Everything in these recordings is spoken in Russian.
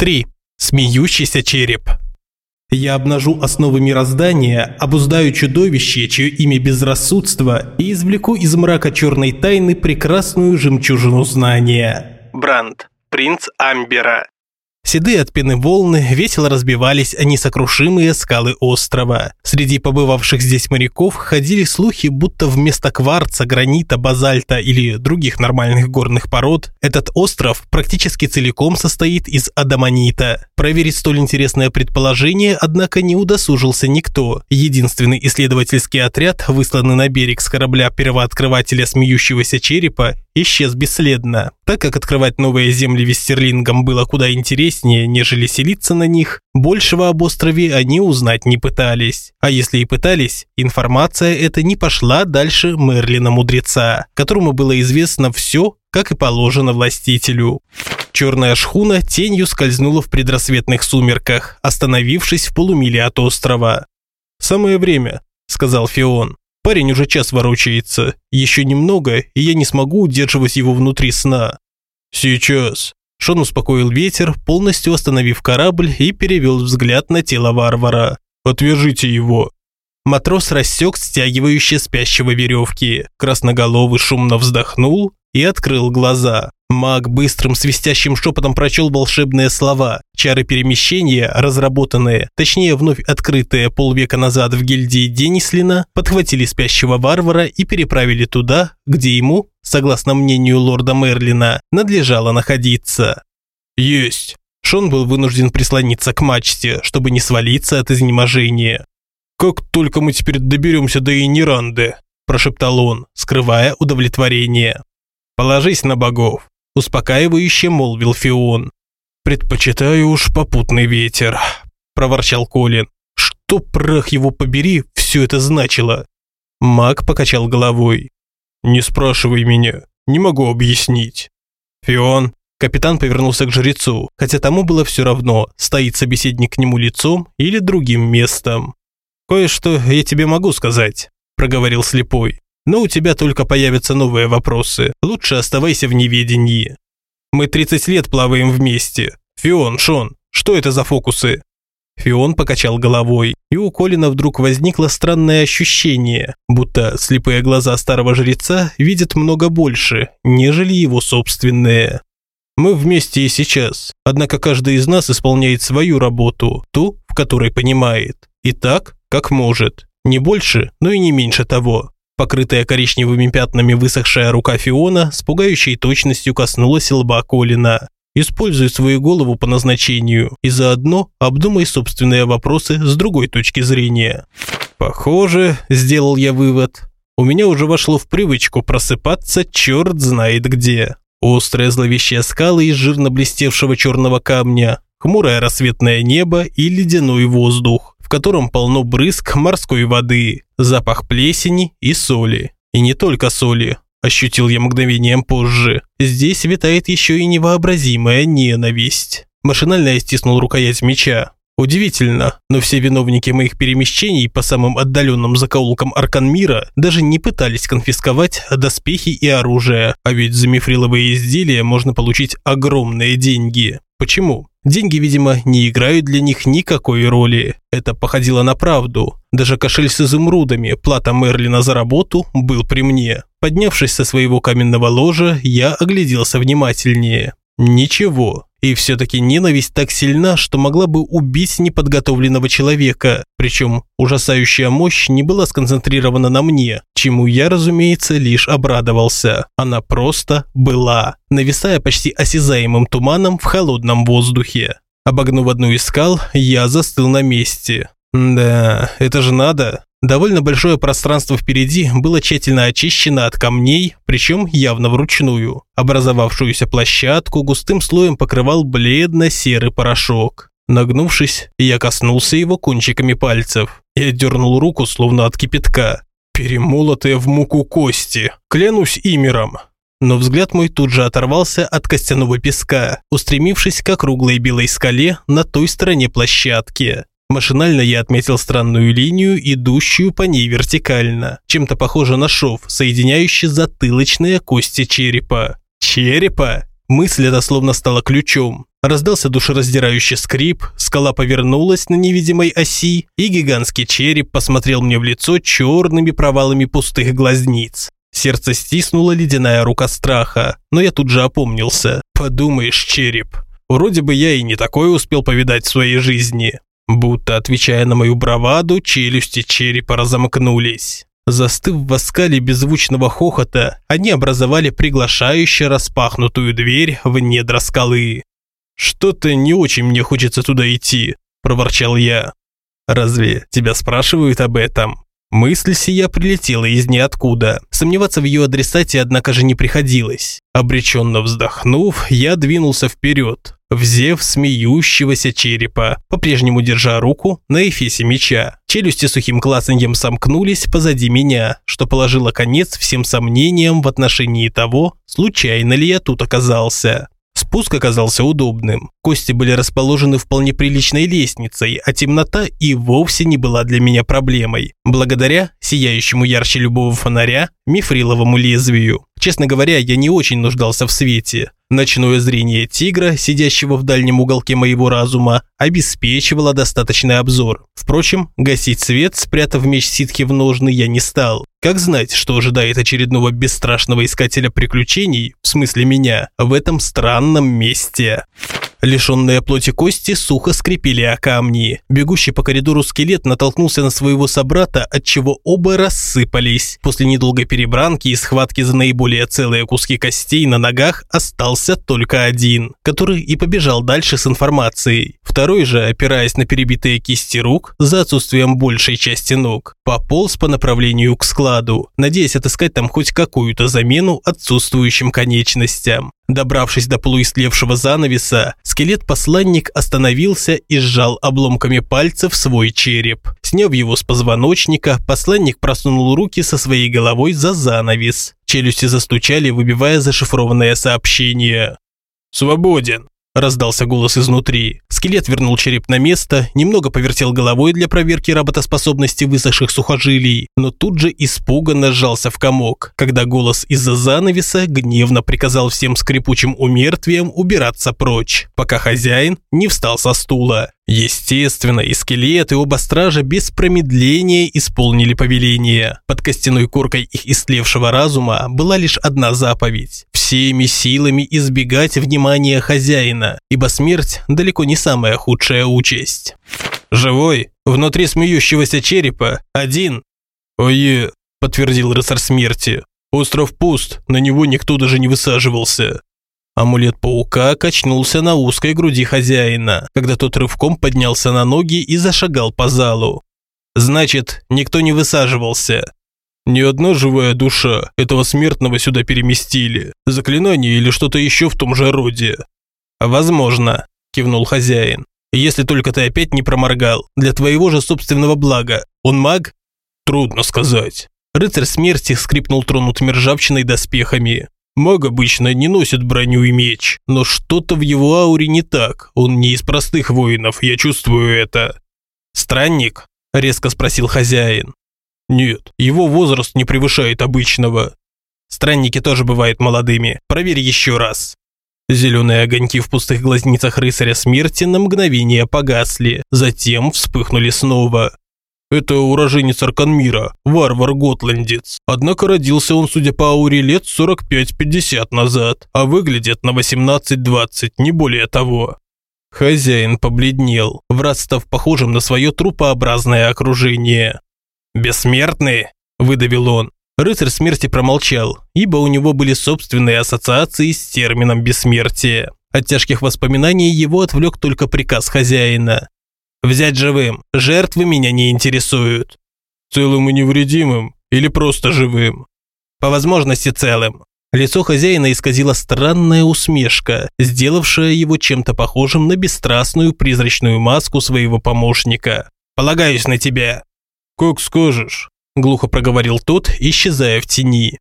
3. Смеющийся череп. Я обнажу основы мироздания, обуздаю чудовище, чье имя безрассудство, и извлеку из мрака черной тайны прекрасную жемчужину знания. Бранд. Принц Амбера. Седые от пены волны весело разбивались о несокрушимые скалы острова. Среди побывавших здесь моряков ходили слухи, будто вместо кварца, гранита, базальта или других нормальных горных пород, этот остров практически целиком состоит из адамонита. Проверить столь интересное предположение, однако, не удосужился никто. Единственный исследовательский отряд, высланный на берег с корабля первооткрывателя смеющегося черепа, исчез бесследно. Так как открывать новые земли Вестерлингам было куда интереснее, нежели селиться на них, большего об острове они узнать не пытались. А если и пытались, информация эта не пошла дальше Мерлина-мудреца, которому было известно все, как и положено властителю. Черная шхуна тенью скользнула в предрассветных сумерках, остановившись в полумиле от острова. «Самое время», – сказал Фион. Парень уже час ворочается. Еще немного, и я не смогу удерживать его внутри сна. Сейчас. Шон успокоил ветер, полностью остановив корабль и перевел взгляд на тело варвара. «Отвяжите его!» Матрос рассек стягивающие спящего веревки. Красноголовый шумно вздохнул и открыл глаза. Маг быстрым свистящим шепотом прочел волшебные слова. Чары перемещения, разработанные, точнее вновь открытые полвека назад в гильдии Денислина, подхватили спящего варвара и переправили туда, где ему, согласно мнению лорда Мерлина, надлежало находиться. «Есть!» Шон был вынужден прислониться к мачте, чтобы не свалиться от изнеможения. «Как только мы теперь доберемся до Инеранды!» – прошептал он, скрывая удовлетворение. «Положись на богов успокаивающе молвил Фион. Предпочитаю уж попутный ветер, проворчал Колин. Что прах его побери, все это значило. Маг покачал головой. Не спрашивай меня, не могу объяснить. Фион, капитан повернулся к жрецу, хотя тому было все равно, стоит собеседник к нему лицом или другим местом. Кое-что я тебе могу сказать, проговорил слепой. Но у тебя только появятся новые вопросы. Лучше оставайся в неведении. Мы 30 лет плаваем вместе. Фион, Шон, что это за фокусы? Фион покачал головой, и у Колина вдруг возникло странное ощущение, будто слепые глаза старого жреца видят много больше, нежели его собственные. Мы вместе и сейчас, однако каждый из нас исполняет свою работу, ту, в которой понимает, и так, как может, не больше, но и не меньше того. Покрытая коричневыми пятнами высохшая рука Фиона с пугающей точностью коснулась лба Колина. Используй свою голову по назначению и заодно обдумай собственные вопросы с другой точки зрения. Похоже, сделал я вывод, у меня уже вошло в привычку просыпаться черт знает где. Острые зловещие скалы из жирно блестевшего черного камня, хмурое рассветное небо и ледяной воздух, котором полно брызг морской воды, запах плесени и соли. И не только соли, ощутил я мгновением позже. Здесь витает еще и невообразимая ненависть. Машинально я стиснул рукоять меча. Удивительно, но все виновники моих перемещений по самым отдаленным закоулкам Арканмира даже не пытались конфисковать доспехи и оружие, а ведь за мифриловые изделия можно получить огромные деньги. Почему? Деньги, видимо, не играют для них никакой роли. Это походило на правду. Даже кошель с изумрудами, плата Мерлина за работу, был при мне. Поднявшись со своего каменного ложа, я огляделся внимательнее. Ничего. И все-таки ненависть так сильна, что могла бы убить неподготовленного человека. Причем ужасающая мощь не была сконцентрирована на мне, чему я, разумеется, лишь обрадовался. Она просто была, нависая почти осязаемым туманом в холодном воздухе. Обогнув одну из скал, я застыл на месте. Да, это же надо. Довольно большое пространство впереди было тщательно очищено от камней, причем явно вручную. Образовавшуюся площадку густым слоем покрывал бледно-серый порошок. Нагнувшись, я коснулся его кончиками пальцев и отдернул руку, словно от кипятка. Перемолотые в муку кости, клянусь имером. Но взгляд мой тут же оторвался от костяного песка, устремившись к округлой белой скале на той стороне площадки. Машинально я отметил странную линию, идущую по ней вертикально, чем-то похоже на шов, соединяющий затылочные кости черепа. Черепа? Мысль эта словно стала ключом. Раздался душераздирающий скрип, скала повернулась на невидимой оси, и гигантский череп посмотрел мне в лицо черными провалами пустых глазниц. Сердце стиснула ледяная рука страха, но я тут же опомнился. Подумаешь, череп. Вроде бы я и не такое успел повидать в своей жизни. Будто отвечая на мою браваду, челюсти черепа разомкнулись. Застыв в оскале беззвучного хохота, они образовали приглашающе распахнутую дверь в недра скалы. «Что-то не очень мне хочется туда идти», – проворчал я. «Разве тебя спрашивают об этом?» Мысль сия прилетела из ниоткуда. Сомневаться в ее адресате, однако же, не приходилось. Обреченно вздохнув, я двинулся вперед, взев смеющегося черепа, по-прежнему держа руку на эфесе меча. Челюсти сухим клацаньем сомкнулись позади меня, что положило конец всем сомнениям в отношении того, случайно ли я тут оказался. Спуск оказался удобным. Кости были расположены вполне приличной лестницей, а темнота и вовсе не была для меня проблемой, благодаря сияющему ярче любого фонаря мифриловому лезвию. Честно говоря, я не очень нуждался в свете. Ночное зрение тигра, сидящего в дальнем уголке моего разума, обеспечивало достаточный обзор. Впрочем, гасить свет, спрятав меч ситхи в ножны, я не стал. Как знать, что ожидает очередного бесстрашного искателя приключений, в смысле меня, в этом странном месте? Лишенные плоти кости сухо скрипели о камни. Бегущий по коридору скелет натолкнулся на своего собрата, от чего оба рассыпались. После недолгой перебранки и схватки за наиболее целые куски костей на ногах остался только один, который и побежал дальше с информацией. Второй же, опираясь на перебитые кисти рук, за отсутствием большей части ног, пополз по направлению к складу, надеясь отыскать там хоть какую-то замену отсутствующим конечностям. Добравшись до полуистлевшего занавеса, скелет-посланник остановился и сжал обломками пальцев свой череп. Сняв его с позвоночника, посланник просунул руки со своей головой за занавес. Челюсти застучали, выбивая зашифрованное сообщение. «Свободен!» – раздался голос изнутри. Скелет вернул череп на место, немного повертел головой для проверки работоспособности высохших сухожилий, но тут же испуганно сжался в комок, когда голос из-за занавеса гневно приказал всем скрипучим умертвиям убираться прочь, пока хозяин не встал со стула. Естественно, и скелет, и оба стража без промедления исполнили повеление. Под костяной коркой их истлевшего разума была лишь одна заповедь – всеми силами избегать внимания хозяина, ибо смерть далеко не самая худшая участь. «Живой, внутри смеющегося черепа, один». «Ое», – подтвердил рыцарь смерти. «Остров пуст, на него никто даже не высаживался». Амулет паука качнулся на узкой груди хозяина, когда тот рывком поднялся на ноги и зашагал по залу. Значит, никто не высаживался. Ни одна живая душа этого смертного сюда переместили. Заклинание или что-то еще в том же роде. Возможно, кивнул хозяин. Если только ты опять не проморгал. Для твоего же собственного блага. Он маг? Трудно сказать. Рыцарь смерти скрипнул тронутыми ржавчиной доспехами. Маг обычно не носит броню и меч, но что-то в его ауре не так. Он не из простых воинов, я чувствую это. Странник? резко спросил хозяин. Нет, его возраст не превышает обычного. Странники тоже бывают молодыми. Проверь еще раз. Зеленые огоньки в пустых глазницах рыцаря смерти на мгновение погасли, затем вспыхнули снова. Это уроженец Арканмира, варвар-готландец. Однако родился он, судя по ауре, лет 45-50 назад, а выглядит на 18-20, не более того. Хозяин побледнел, враз став похожим на свое трупообразное окружение. «Бессмертный?» – выдавил он. Рыцарь смерти промолчал, ибо у него были собственные ассоциации с термином бессмертия. От тяжких воспоминаний его отвлек только приказ хозяина. Взять живым. Жертвы меня не интересуют. Целым и невредимым или просто живым? По возможности целым. Лицо хозяина исказила странная усмешка, сделавшая его чем-то похожим на бесстрастную призрачную маску своего помощника. «Полагаюсь на тебя». «Как скажешь», – глухо проговорил тот, исчезая в тени.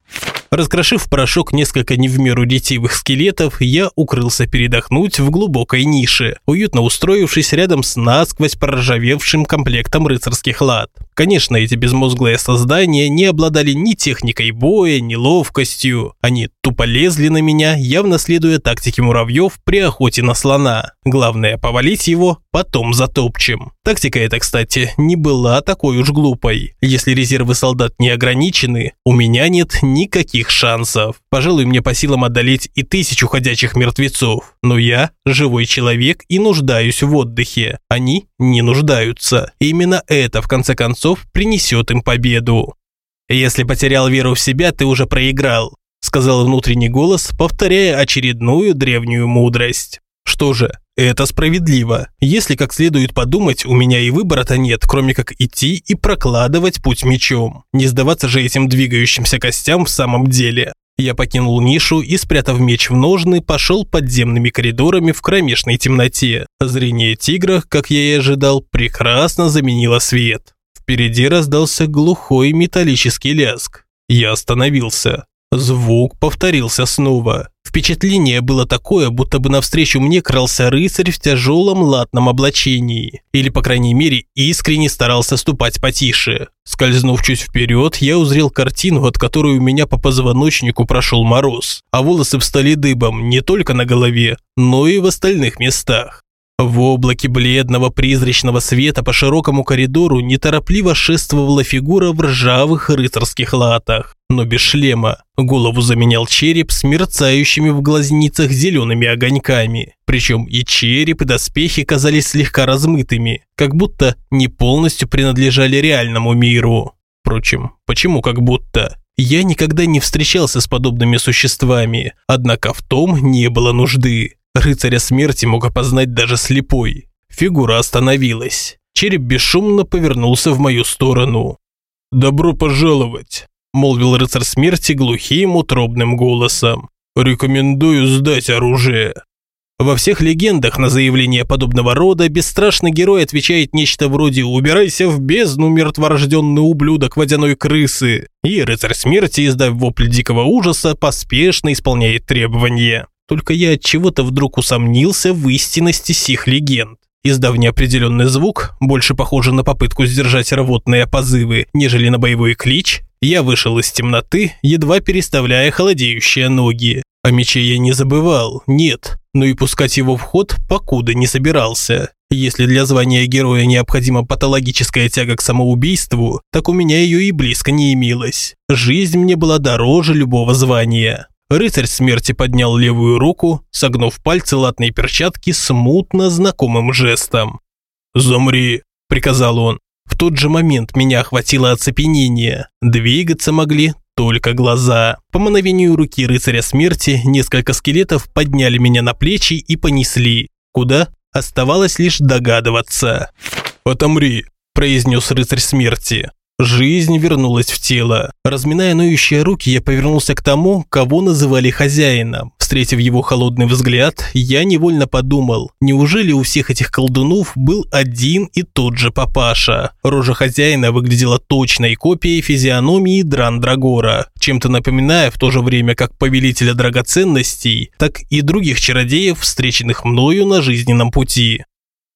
Раскрошив в порошок несколько не в меру детивых скелетов, я укрылся передохнуть в глубокой нише, уютно устроившись рядом с насквозь проржавевшим комплектом рыцарских лад. Конечно, эти безмозглые создания не обладали ни техникой боя, ни ловкостью. Они тупо лезли на меня, явно следуя тактике муравьев при охоте на слона. Главное – повалить его, потом затопчем. Тактика эта, кстати, не была такой уж глупой. Если резервы солдат не ограничены, у меня нет никаких шансов. Пожалуй, мне по силам одолеть и тысячу ходячих мертвецов. Но я – живой человек и нуждаюсь в отдыхе. Они не нуждаются. И именно это, в конце концов, принесет им победу. Если потерял веру в себя, ты уже проиграл, сказал внутренний голос, повторяя очередную древнюю мудрость. Что же, это справедливо. Если как следует подумать, у меня и выбора-то нет, кроме как идти и прокладывать путь мечом. Не сдаваться же этим двигающимся костям в самом деле. Я покинул нишу и, спрятав меч в ножны, пошел подземными коридорами в кромешной темноте. Зрение тигра, как я и ожидал, прекрасно заменило свет. Впереди раздался глухой металлический лязг. Я остановился. Звук повторился снова. Впечатление было такое, будто бы навстречу мне крался рыцарь в тяжелом латном облачении. Или, по крайней мере, искренне старался ступать потише. Скользнув чуть вперед, я узрел картину, от которой у меня по позвоночнику прошел мороз, а волосы встали дыбом не только на голове, но и в остальных местах. В облаке бледного призрачного света по широкому коридору неторопливо шествовала фигура в ржавых рыцарских латах но без шлема. Голову заменял череп с мерцающими в глазницах зелеными огоньками. Причем и череп, и доспехи казались слегка размытыми, как будто не полностью принадлежали реальному миру. Впрочем, почему как будто? Я никогда не встречался с подобными существами, однако в том не было нужды. Рыцаря смерти мог опознать даже слепой. Фигура остановилась. Череп бесшумно повернулся в мою сторону. «Добро пожаловать!» – молвил рыцарь смерти глухим утробным голосом. «Рекомендую сдать оружие». Во всех легендах на заявление подобного рода бесстрашный герой отвечает нечто вроде «Убирайся в бездну, мертворожденный ублюдок водяной крысы». И рыцарь смерти, издав вопль дикого ужаса, поспешно исполняет требования. Только я от чего-то вдруг усомнился в истинности сих легенд. Издав неопределенный звук, больше похожий на попытку сдержать рвотные позывы, нежели на боевой клич, я вышел из темноты, едва переставляя холодеющие ноги. О мече я не забывал, нет, но и пускать его в ход покуда не собирался. Если для звания героя необходима патологическая тяга к самоубийству, так у меня ее и близко не имелось. Жизнь мне была дороже любого звания. Рыцарь смерти поднял левую руку, согнув пальцы латной перчатки смутно знакомым жестом. «Замри», – приказал он. В тот же момент меня охватило оцепенение. Двигаться могли только глаза. По мановению руки рыцаря смерти несколько скелетов подняли меня на плечи и понесли. Куда? Оставалось лишь догадываться. «Отомри», – произнес рыцарь смерти. Жизнь вернулась в тело. Разминая ноющие руки, я повернулся к тому, кого называли хозяином. Встретив его холодный взгляд, я невольно подумал, неужели у всех этих колдунов был один и тот же папаша? Рожа хозяина выглядела точной копией физиономии Дран-Драгора, чем-то напоминая в то же время как повелителя драгоценностей, так и других чародеев, встреченных мною на жизненном пути.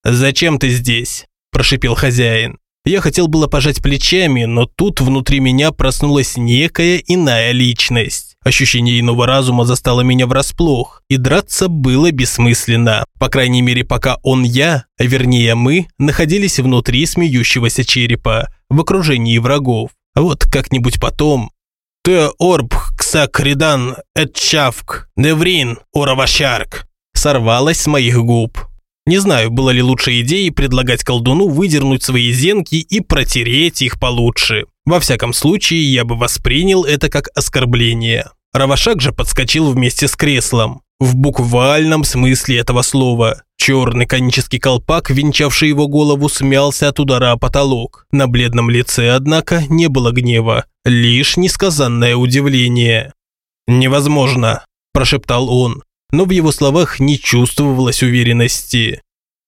«Зачем ты здесь?» – прошипел хозяин. Я хотел было пожать плечами, но тут внутри меня проснулась некая иная личность. Ощущение иного разума застало меня врасплох, и драться было бессмысленно. По крайней мере, пока он я, а вернее мы, находились внутри смеющегося черепа, в окружении врагов. Вот как-нибудь потом... «Ты орб, ксакридан, этчавк, неврин, уравашарк!» сорвалось с моих губ. Не знаю, было ли лучшей идеей предлагать колдуну выдернуть свои зенки и протереть их получше. Во всяком случае, я бы воспринял это как оскорбление. Равашак же подскочил вместе с креслом. В буквальном смысле этого слова. Черный конический колпак, венчавший его голову, смялся от удара о потолок. На бледном лице, однако, не было гнева, лишь несказанное удивление. «Невозможно», – прошептал он но в его словах не чувствовалось уверенности.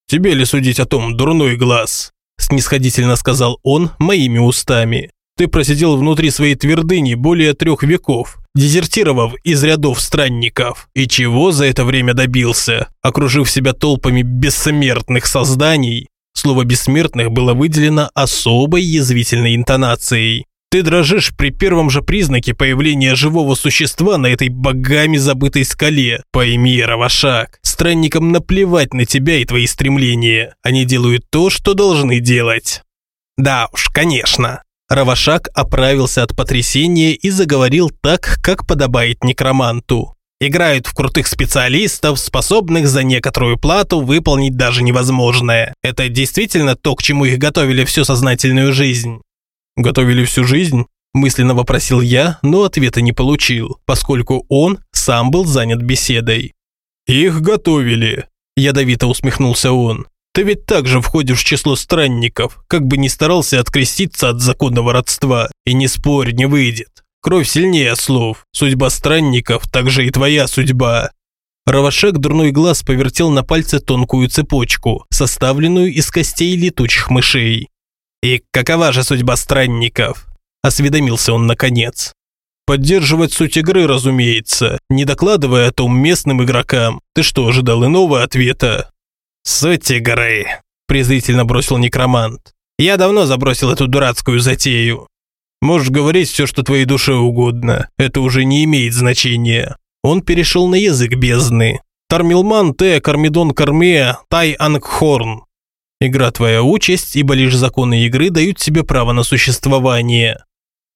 «Тебе ли судить о том, дурной глаз?» – снисходительно сказал он моими устами. «Ты просидел внутри своей твердыни более трех веков, дезертировав из рядов странников. И чего за это время добился? Окружив себя толпами бессмертных созданий, слово «бессмертных» было выделено особой язвительной интонацией. Ты дрожишь при первом же признаке появления живого существа на этой богами забытой скале. Пойми, Равашак, странникам наплевать на тебя и твои стремления. Они делают то, что должны делать. Да уж, конечно. Равашак оправился от потрясения и заговорил так, как подобает некроманту. Играют в крутых специалистов, способных за некоторую плату выполнить даже невозможное. Это действительно то, к чему их готовили всю сознательную жизнь. Готовили всю жизнь? Мысленно вопросил я, но ответа не получил, поскольку он сам был занят беседой. «Их готовили», – ядовито усмехнулся он. «Ты ведь также входишь в число странников, как бы ни старался откреститься от законного родства. И не спорь, не выйдет. Кровь сильнее слов. Судьба странников, также и твоя судьба». Равашек дурной глаз повертел на пальце тонкую цепочку, составленную из костей летучих мышей. «И какова же судьба странников?» – осведомился он наконец. «Поддерживать суть игры, разумеется, не докладывая о том местным игрокам. Ты что, ожидал иного ответа?» «Суть игры», – презрительно бросил некромант. «Я давно забросил эту дурацкую затею. Можешь говорить все, что твоей душе угодно, это уже не имеет значения». Он перешел на язык бездны. Тармилман Те Кармидон Карме Тай Ангхорн. Игра твоя участь, ибо лишь законы игры дают тебе право на существование.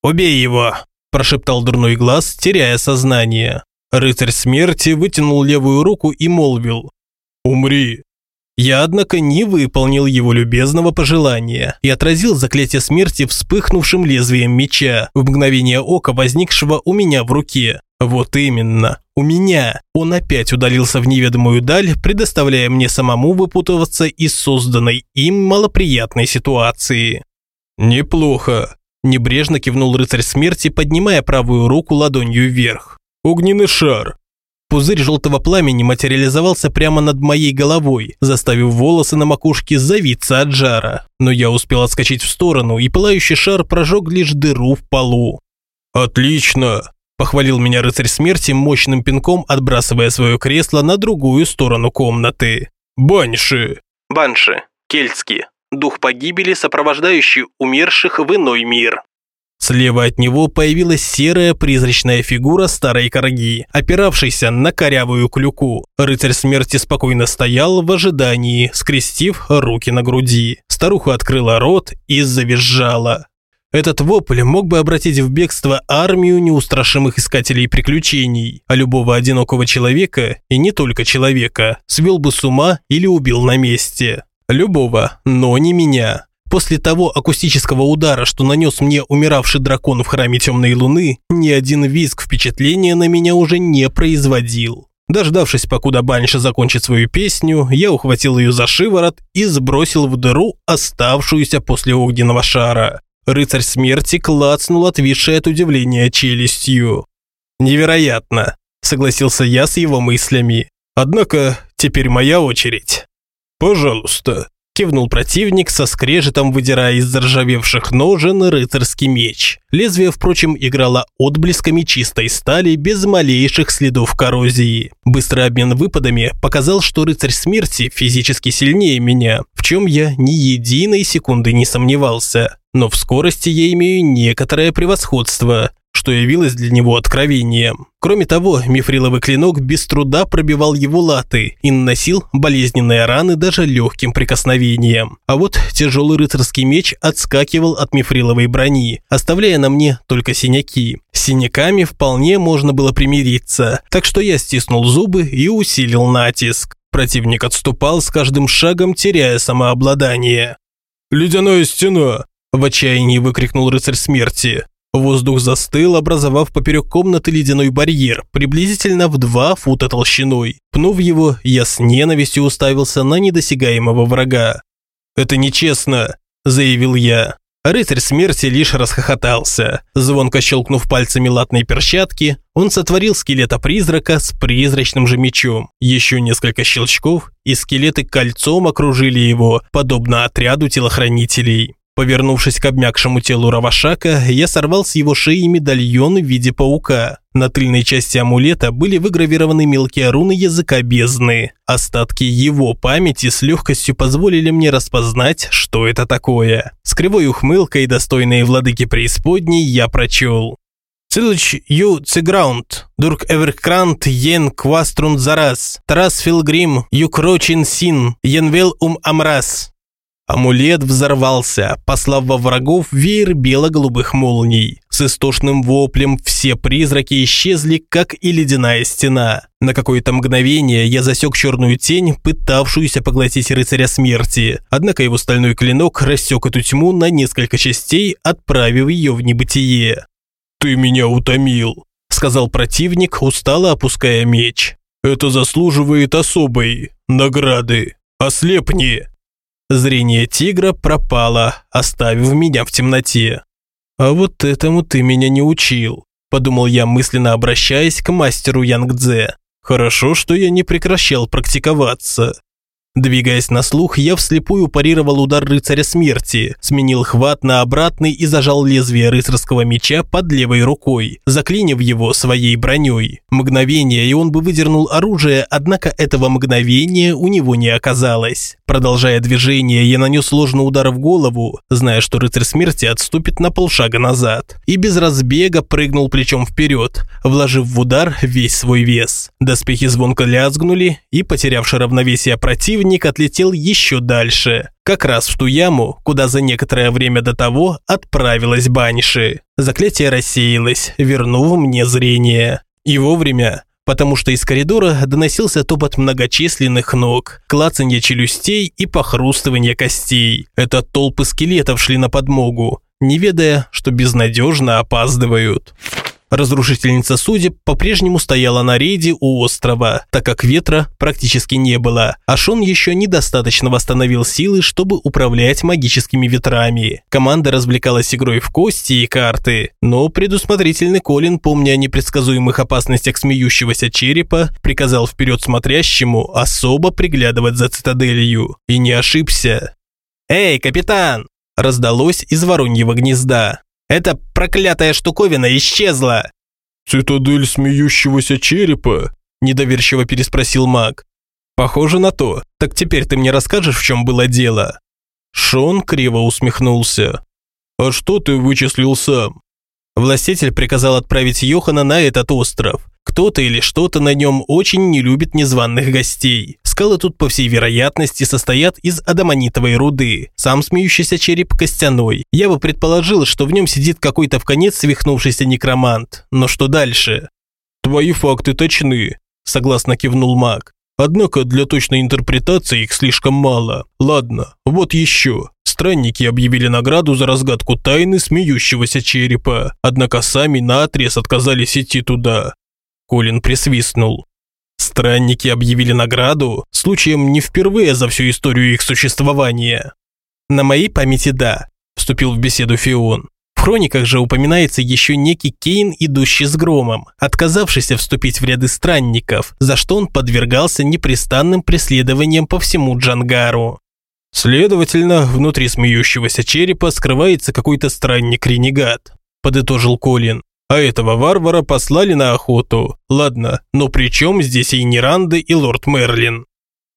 Убей его, прошептал дурной глаз, теряя сознание. Рыцарь смерти вытянул левую руку и молвил: "Умри". Я, однако, не выполнил его любезного пожелания и отразил заклятие смерти вспыхнувшим лезвием меча, в мгновение ока возникшего у меня в руке. Вот именно, у меня. Он опять удалился в неведомую даль, предоставляя мне самому выпутываться из созданной им малоприятной ситуации. Неплохо, небрежно кивнул рыцарь смерти, поднимая правую руку ладонью вверх. Огненный шар. Пузырь желтого пламени материализовался прямо над моей головой, заставив волосы на макушке завиться от жара. Но я успел отскочить в сторону, и пылающий шар прожег лишь дыру в полу. «Отлично!» Похвалил меня рыцарь смерти мощным пинком, отбрасывая свое кресло на другую сторону комнаты. Банши. Банши. Кельтский. Дух погибели, сопровождающий умерших в иной мир. Слева от него появилась серая призрачная фигура старой корги, опиравшейся на корявую клюку. Рыцарь смерти спокойно стоял в ожидании, скрестив руки на груди. Старуха открыла рот и завизжала. Этот вопль мог бы обратить в бегство армию неустрашимых искателей приключений, а любого одинокого человека, и не только человека, свел бы с ума или убил на месте. Любого, но не меня. После того акустического удара, что нанес мне умиравший дракон в храме Темной Луны, ни один визг впечатления на меня уже не производил. Дождавшись, покуда Банша закончит свою песню, я ухватил ее за шиворот и сбросил в дыру оставшуюся после огненного шара. Рыцарь смерти клацнул отвисшей от удивления челюстью. «Невероятно», – согласился я с его мыслями. «Однако теперь моя очередь». «Пожалуйста», – кивнул противник со скрежетом, выдирая из заржавевших ножен рыцарский меч. Лезвие, впрочем, играло отблесками чистой стали без малейших следов коррозии. Быстрый обмен выпадами показал, что рыцарь смерти физически сильнее меня, в чем я ни единой секунды не сомневался но в скорости я имею некоторое превосходство, что явилось для него откровением. Кроме того, мифриловый клинок без труда пробивал его латы и наносил болезненные раны даже легким прикосновением. А вот тяжелый рыцарский меч отскакивал от мифриловой брони, оставляя на мне только синяки. С синяками вполне можно было примириться, так что я стиснул зубы и усилил натиск. Противник отступал с каждым шагом, теряя самообладание. «Ледяная стена!» В отчаянии выкрикнул рыцарь смерти. Воздух застыл, образовав поперек комнаты ледяной барьер, приблизительно в два фута толщиной. Пнув его, я с ненавистью уставился на недосягаемого врага. «Это нечестно», – заявил я. Рыцарь смерти лишь расхохотался. Звонко щелкнув пальцами латной перчатки, он сотворил скелета-призрака с призрачным же мечом. Еще несколько щелчков, и скелеты кольцом окружили его, подобно отряду телохранителей. Повернувшись к обмякшему телу Равашака, я сорвал с его шеи медальон в виде паука. На тыльной части амулета были выгравированы мелкие руны языка бездны. Остатки его памяти с легкостью позволили мне распознать, что это такое. С кривой ухмылкой, достойной владыки преисподней, я прочел. Цилыч ю циграунд, дурк эверкрант ен кваструн зараз, тарас филгрим ю крочин син, енвел ум амраз. Амулет взорвался, послав во врагов веер бело-голубых молний. С истошным воплем все призраки исчезли, как и ледяная стена. На какое-то мгновение я засек черную тень, пытавшуюся поглотить рыцаря смерти. Однако его стальной клинок рассек эту тьму на несколько частей, отправив ее в небытие. «Ты меня утомил», – сказал противник, устало опуская меч. «Это заслуживает особой награды. Ослепни!» Зрение тигра пропало, оставив меня в темноте. «А вот этому ты меня не учил», – подумал я, мысленно обращаясь к мастеру Янгдзе. «Хорошо, что я не прекращал практиковаться. Двигаясь на слух, я вслепую парировал удар рыцаря смерти, сменил хват на обратный и зажал лезвие рыцарского меча под левой рукой, заклинив его своей броней. Мгновение, и он бы выдернул оружие, однако этого мгновения у него не оказалось. Продолжая движение, я нанес сложный удар в голову, зная, что рыцарь смерти отступит на полшага назад, и без разбега прыгнул плечом вперед, вложив в удар весь свой вес. Доспехи звонко лязгнули, и, потерявший равновесие противник, противник отлетел еще дальше, как раз в ту яму, куда за некоторое время до того отправилась Банши. Заклятие рассеялось, вернув мне зрение. И вовремя, потому что из коридора доносился топот многочисленных ног, клацанье челюстей и похрустывание костей. Это толпы скелетов шли на подмогу, не ведая, что безнадежно опаздывают. Разрушительница судеб по-прежнему стояла на рейде у острова, так как ветра практически не было, а Шон еще недостаточно восстановил силы, чтобы управлять магическими ветрами. Команда развлекалась игрой в кости и карты, но предусмотрительный Колин, помня о непредсказуемых опасностях смеющегося черепа, приказал вперед смотрящему особо приглядывать за цитаделью. И не ошибся. «Эй, капитан!» раздалось из вороньего гнезда. Эта проклятая штуковина исчезла!» «Цитадель смеющегося черепа?» – недоверчиво переспросил маг. «Похоже на то. Так теперь ты мне расскажешь, в чем было дело?» Шон криво усмехнулся. «А что ты вычислил сам?» Властитель приказал отправить Йохана на этот остров. Кто-то или что-то на нем очень не любит незваных гостей. Скалы тут, по всей вероятности, состоят из адамонитовой руды. Сам смеющийся череп костяной. Я бы предположил, что в нем сидит какой-то в конец свихнувшийся некромант. Но что дальше? «Твои факты точны», – согласно кивнул маг. «Однако для точной интерпретации их слишком мало. Ладно, вот еще. Странники объявили награду за разгадку тайны смеющегося черепа, однако сами наотрез отказались идти туда. Колин присвистнул. Странники объявили награду, случаем не впервые за всю историю их существования. На моей памяти да, вступил в беседу Фион. В хрониках же упоминается еще некий Кейн, идущий с громом, отказавшийся вступить в ряды странников, за что он подвергался непрестанным преследованиям по всему Джангару. Следовательно, внутри смеющегося черепа скрывается какой-то странник-ренегат, подытожил Колин. А этого варвара послали на охоту. Ладно, но при чем здесь и Неранды, и лорд Мерлин?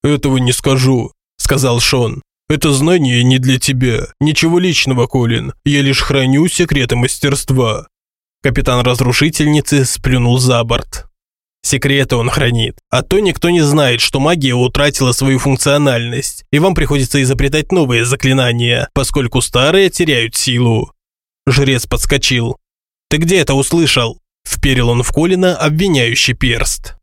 Этого не скажу, сказал Шон. Это знание не для тебя. Ничего личного, Колин. Я лишь храню секреты мастерства. Капитан разрушительницы сплюнул за борт. Секреты он хранит, а то никто не знает, что магия утратила свою функциональность, и вам приходится изобретать новые заклинания, поскольку старые теряют силу. Жрец подскочил. «Ты где это услышал?» Вперил он в Колина обвиняющий перст.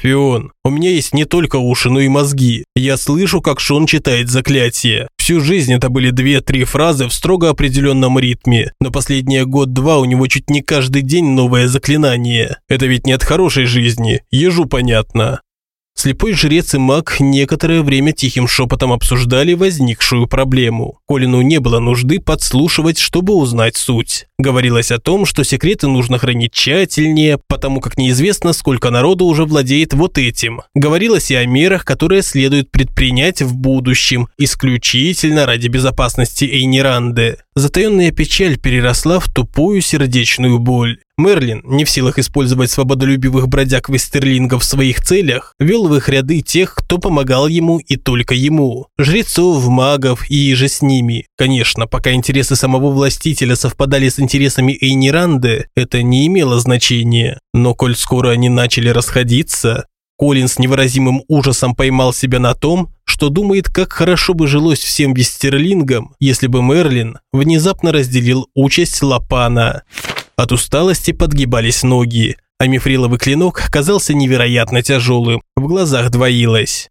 «Фион, у меня есть не только уши, но и мозги. Я слышу, как Шон читает заклятие. Всю жизнь это были две-три фразы в строго определенном ритме, но последние год-два у него чуть не каждый день новое заклинание. Это ведь не от хорошей жизни, ежу понятно». Слепой жрец и маг некоторое время тихим шепотом обсуждали возникшую проблему. Колину не было нужды подслушивать, чтобы узнать суть. Говорилось о том, что секреты нужно хранить тщательнее, потому как неизвестно, сколько народу уже владеет вот этим. Говорилось и о мерах, которые следует предпринять в будущем, исключительно ради безопасности Эйниранды. Затаенная печаль переросла в тупую сердечную боль. Мерлин, не в силах использовать свободолюбивых бродяг Вестерлинга в своих целях, вел в их ряды тех, кто помогал ему и только ему. Жрецов, магов и же с ними. Конечно, пока интересы самого властителя совпадали с интересами Эйниранды, это не имело значения. Но коль скоро они начали расходиться, Колин с невыразимым ужасом поймал себя на том, что думает, как хорошо бы жилось всем вестерлингам, если бы Мерлин внезапно разделил участь Лапана. От усталости подгибались ноги, а мифриловый клинок казался невероятно тяжелым, в глазах двоилось.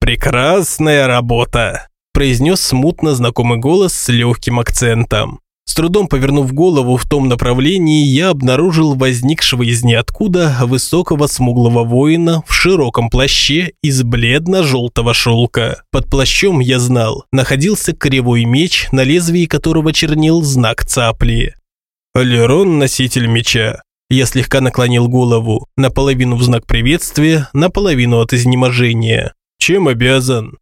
«Прекрасная работа!» – произнес смутно знакомый голос с легким акцентом. С трудом повернув голову в том направлении, я обнаружил возникшего из ниоткуда высокого смуглого воина в широком плаще из бледно-желтого шелка. Под плащом, я знал, находился кривой меч, на лезвии которого чернил знак цапли. Алерон – носитель меча. Я слегка наклонил голову, наполовину в знак приветствия, наполовину от изнеможения. Чем обязан?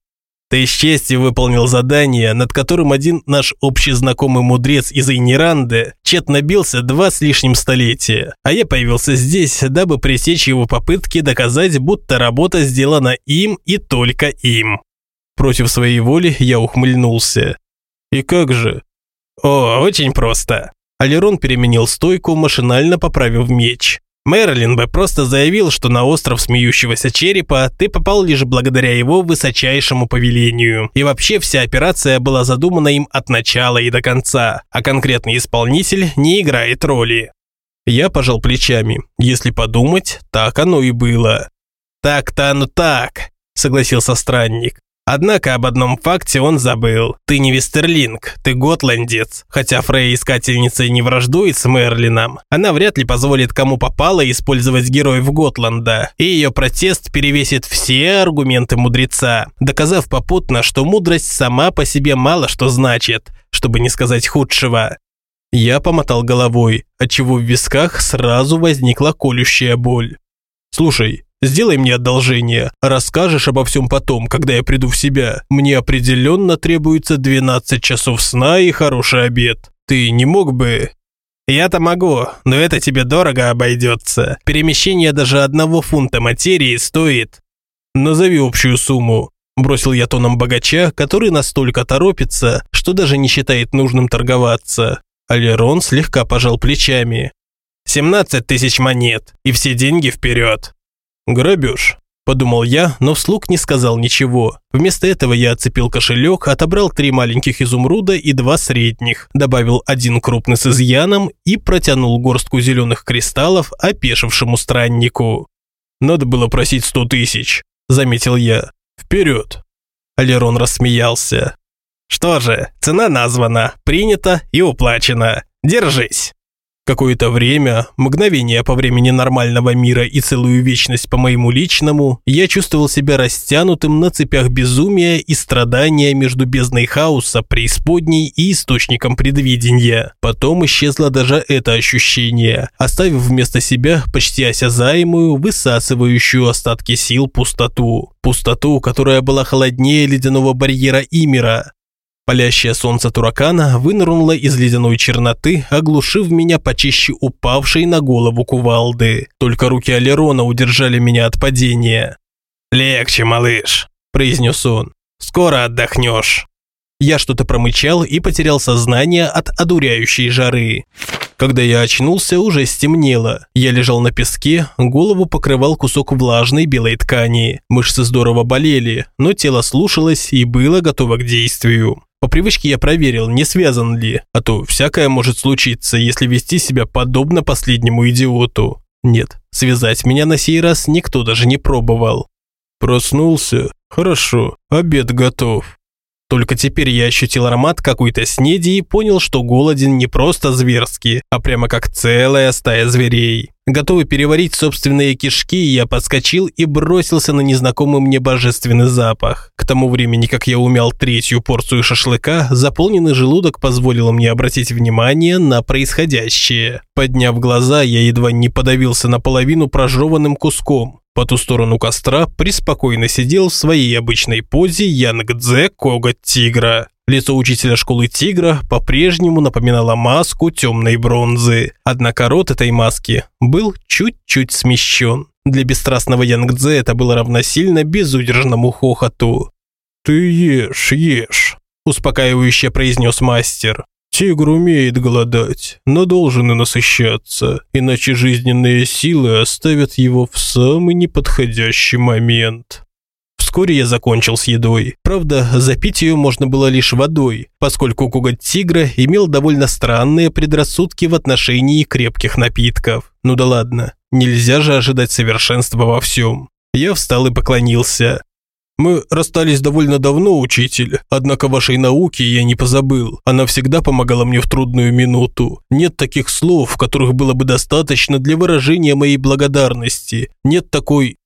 Ты с честью выполнил задание, над которым один наш общий знакомый мудрец из Эйниранды тщетно бился два с лишним столетия, а я появился здесь, дабы пресечь его попытки доказать, будто работа сделана им и только им. Против своей воли я ухмыльнулся. И как же? О, очень просто. Алерон переменил стойку, машинально поправив меч. Мерлин бы просто заявил, что на остров смеющегося черепа ты попал лишь благодаря его высочайшему повелению. И вообще вся операция была задумана им от начала и до конца, а конкретный исполнитель не играет роли. Я пожал плечами. Если подумать, так оно и было. «Так-то оно так», – согласился странник. Однако об одном факте он забыл. Ты не Вестерлинг, ты готландец. Хотя Фрей искательница и не враждует с Мерлином, она вряд ли позволит кому попало использовать героев Готланда, и ее протест перевесит все аргументы мудреца, доказав попутно, что мудрость сама по себе мало что значит, чтобы не сказать худшего. Я помотал головой, отчего в висках сразу возникла колющая боль. «Слушай, Сделай мне одолжение. Расскажешь обо всем потом, когда я приду в себя. Мне определенно требуется 12 часов сна и хороший обед. Ты не мог бы...» «Я-то могу, но это тебе дорого обойдется. Перемещение даже одного фунта материи стоит...» «Назови общую сумму», – бросил я тоном богача, который настолько торопится, что даже не считает нужным торговаться. Алерон слегка пожал плечами. «17 тысяч монет, и все деньги вперед!» «Грабеж», – подумал я, но вслух не сказал ничего. Вместо этого я отцепил кошелек, отобрал три маленьких изумруда и два средних, добавил один крупный с изъяном и протянул горстку зеленых кристаллов опешившему страннику. «Надо было просить сто тысяч», – заметил я. «Вперед!» Алерон рассмеялся. «Что же, цена названа, принята и уплачена. Держись!» Какое-то время, мгновение по времени нормального мира и целую вечность по моему личному, я чувствовал себя растянутым на цепях безумия и страдания между бездной хаоса, преисподней и источником предвидения. Потом исчезло даже это ощущение, оставив вместо себя почти осязаемую, высасывающую остатки сил пустоту. Пустоту, которая была холоднее ледяного барьера Имера, Палящее солнце Туракана вынырнуло из ледяной черноты, оглушив меня почище упавшей на голову кувалды. Только руки Алерона удержали меня от падения. «Легче, малыш», – произнес он. «Скоро отдохнешь». Я что-то промычал и потерял сознание от одуряющей жары. Когда я очнулся, уже стемнело. Я лежал на песке, голову покрывал кусок влажной белой ткани. Мышцы здорово болели, но тело слушалось и было готово к действию. По привычке я проверил, не связан ли, а то всякое может случиться, если вести себя подобно последнему идиоту. Нет, связать меня на сей раз никто даже не пробовал. Проснулся? Хорошо, обед готов. Только теперь я ощутил аромат какой-то снеди и понял, что голоден не просто зверски, а прямо как целая стая зверей. Готовый переварить собственные кишки, я подскочил и бросился на незнакомый мне божественный запах. К тому времени, как я умял третью порцию шашлыка, заполненный желудок позволил мне обратить внимание на происходящее. Подняв глаза, я едва не подавился наполовину прожеванным куском. По ту сторону костра преспокойно сидел в своей обычной позе Янг Дзе коготь тигра. Лицо учителя школы тигра по-прежнему напоминало маску темной бронзы. Однако рот этой маски был чуть-чуть смещен. Для бесстрастного Янгдзе это было равносильно безудержному хохоту. «Ты ешь, ешь», – успокаивающе произнес мастер. Тигр умеет голодать, но должен и насыщаться, иначе жизненные силы оставят его в самый неподходящий момент. Вскоре я закончил с едой. Правда, запить ее можно было лишь водой, поскольку коготь тигра имел довольно странные предрассудки в отношении крепких напитков. Ну да ладно, нельзя же ожидать совершенства во всем. Я встал и поклонился. Мы расстались довольно давно, учитель, однако вашей науки я не позабыл. Она всегда помогала мне в трудную минуту. Нет таких слов, которых было бы достаточно для выражения моей благодарности. Нет такой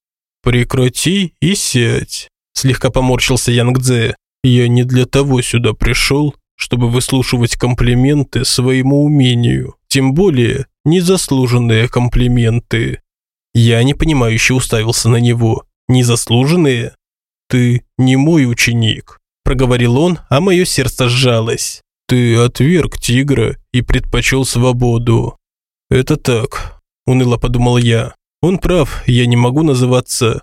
«прекрати и сядь», – слегка поморщился Янгдзе. «Я не для того сюда пришел, чтобы выслушивать комплименты своему умению, тем более незаслуженные комплименты». Я непонимающе уставился на него. «Незаслуженные?» «Ты не мой ученик», – проговорил он, а мое сердце сжалось. «Ты отверг тигра и предпочел свободу». «Это так», – уныло подумал я. «Он прав, я не могу называться...»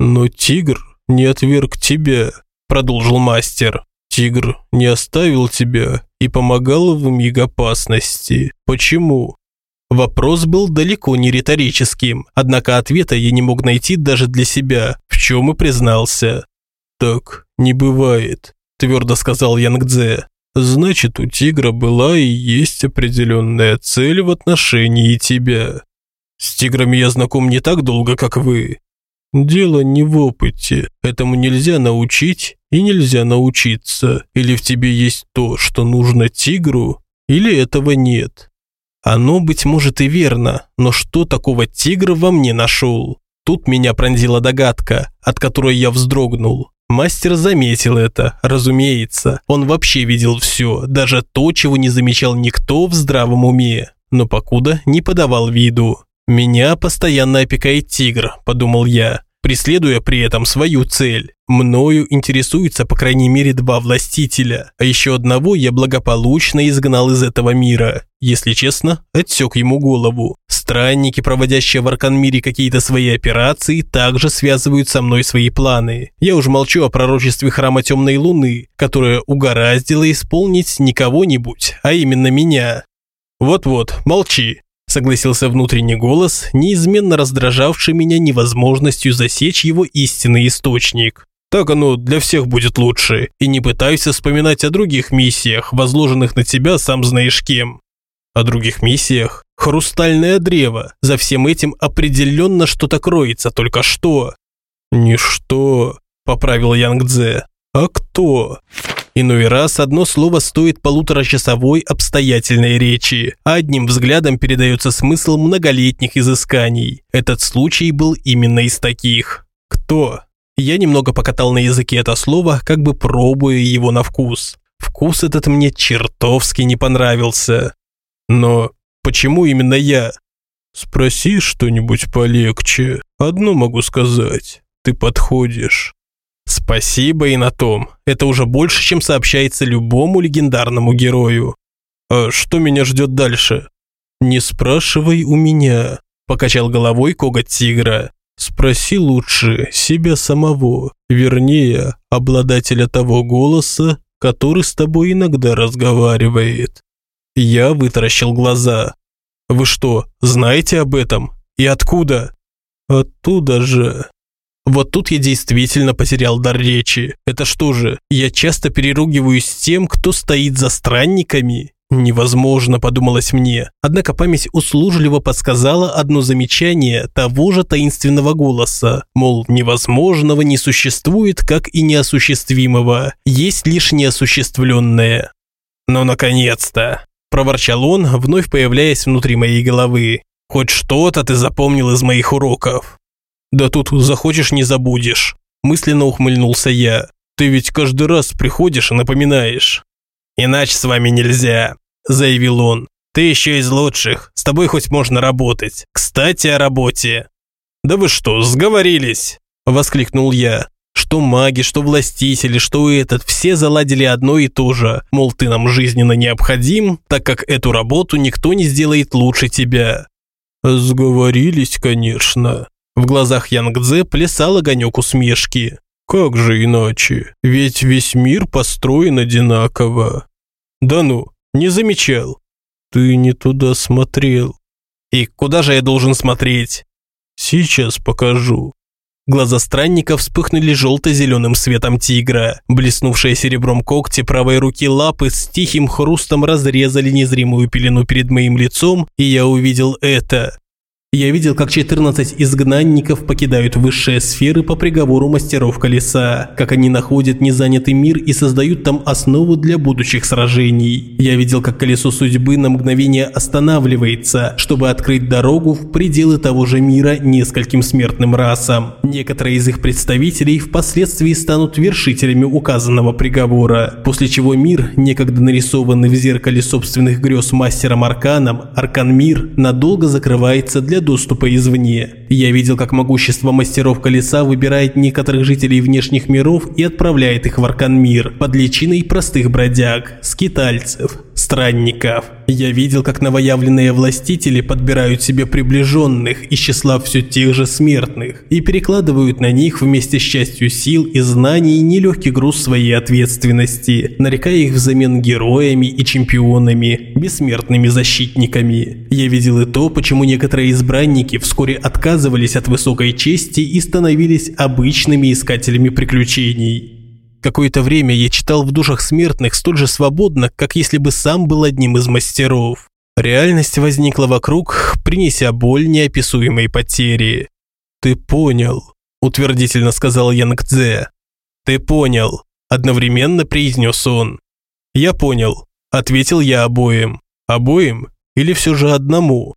«Но тигр не отверг тебя», – продолжил мастер. «Тигр не оставил тебя и помогал в миг опасности. Почему?» Вопрос был далеко не риторическим, однако ответа я не мог найти даже для себя, в чем и признался. «Так не бывает», – твердо сказал Янгдзе. «Значит, у тигра была и есть определенная цель в отношении тебя. С тиграми я знаком не так долго, как вы. Дело не в опыте, этому нельзя научить и нельзя научиться. Или в тебе есть то, что нужно тигру, или этого нет. Оно, быть может, и верно, но что такого тигра во мне нашел? Тут меня пронзила догадка, от которой я вздрогнул. Мастер заметил это, разумеется. Он вообще видел все, даже то, чего не замечал никто в здравом уме. Но покуда не подавал виду. «Меня постоянно опекает тигр», – подумал я преследуя при этом свою цель. Мною интересуются по крайней мере два властителя, а еще одного я благополучно изгнал из этого мира. Если честно, отсек ему голову. Странники, проводящие в Арканмире какие-то свои операции, также связывают со мной свои планы. Я уже молчу о пророчестве храма Темной Луны, которое угораздило исполнить не кого-нибудь, а именно меня. Вот-вот, молчи согласился внутренний голос, неизменно раздражавший меня невозможностью засечь его истинный источник. Так оно для всех будет лучше, и не пытайся вспоминать о других миссиях, возложенных на тебя сам знаешь кем. О других миссиях? Хрустальное древо. За всем этим определенно что-то кроется, только что. Ничто, поправил Янгдзе. А кто? Иной раз одно слово стоит полуторачасовой обстоятельной речи, а одним взглядом передается смысл многолетних изысканий. Этот случай был именно из таких. Кто? Я немного покатал на языке это слово, как бы пробуя его на вкус. Вкус этот мне чертовски не понравился. Но почему именно я? Спроси что-нибудь полегче. Одно могу сказать. Ты подходишь. Спасибо и на том. Это уже больше, чем сообщается любому легендарному герою. А что меня ждет дальше? Не спрашивай у меня, покачал головой коготь тигра. Спроси лучше себя самого, вернее, обладателя того голоса, который с тобой иногда разговаривает. Я вытаращил глаза. Вы что, знаете об этом? И откуда? Оттуда же. Вот тут я действительно потерял дар речи. Это что же, я часто переругиваюсь с тем, кто стоит за странниками? Невозможно, подумалось мне. Однако память услужливо подсказала одно замечание того же таинственного голоса. Мол, невозможного не существует, как и неосуществимого. Есть лишь неосуществленное. «Ну, наконец-то!» – проворчал он, вновь появляясь внутри моей головы. «Хоть что-то ты запомнил из моих уроков». «Да тут захочешь не забудешь», – мысленно ухмыльнулся я. «Ты ведь каждый раз приходишь и напоминаешь». «Иначе с вами нельзя», – заявил он. «Ты еще из лучших, с тобой хоть можно работать. Кстати, о работе». «Да вы что, сговорились?» – воскликнул я. Что маги, что властители, что этот, все заладили одно и то же. Мол, ты нам жизненно необходим, так как эту работу никто не сделает лучше тебя. Сговорились, конечно. В глазах Янгдзе плясал огонек усмешки. Как же иначе? Ведь весь мир построен одинаково. Да ну, не замечал. Ты не туда смотрел. И куда же я должен смотреть? Сейчас покажу. Глаза странника вспыхнули желто-зеленым светом тигра. Блеснувшие серебром когти правой руки лапы с тихим хрустом разрезали незримую пелену перед моим лицом, и я увидел это. Я видел, как 14 изгнанников покидают высшие сферы по приговору мастеров колеса, как они находят незанятый мир и создают там основу для будущих сражений. Я видел, как колесо судьбы на мгновение останавливается, чтобы открыть дорогу в пределы того же мира нескольким смертным расам. Некоторые из их представителей впоследствии станут вершителями указанного приговора, после чего мир, некогда нарисованный в зеркале собственных грез мастером Арканом, Аркан-мир, надолго закрывается для доступа извне. Я видел, как могущество мастеров колеса выбирает некоторых жителей внешних миров и отправляет их в Аркан-мир под личиной простых бродяг, скитальцев, странников. Я видел, как новоявленные властители подбирают себе приближенных из числа все тех же смертных и перекладывают на них вместе с частью сил и знаний нелегкий груз своей ответственности, нарекая их взамен героями и чемпионами, бессмертными защитниками. Я видел и то, почему некоторые избранники вскоре отказывались от высокой чести и становились обычными искателями приключений. Какое-то время я читал в душах смертных столь же свободно, как если бы сам был одним из мастеров. Реальность возникла вокруг, принеся боль неописуемой потери. «Ты понял», – утвердительно сказал Янг Цзэ. «Ты понял», – одновременно произнес он. «Я понял», – ответил я обоим. «Обоим? Или все же одному?»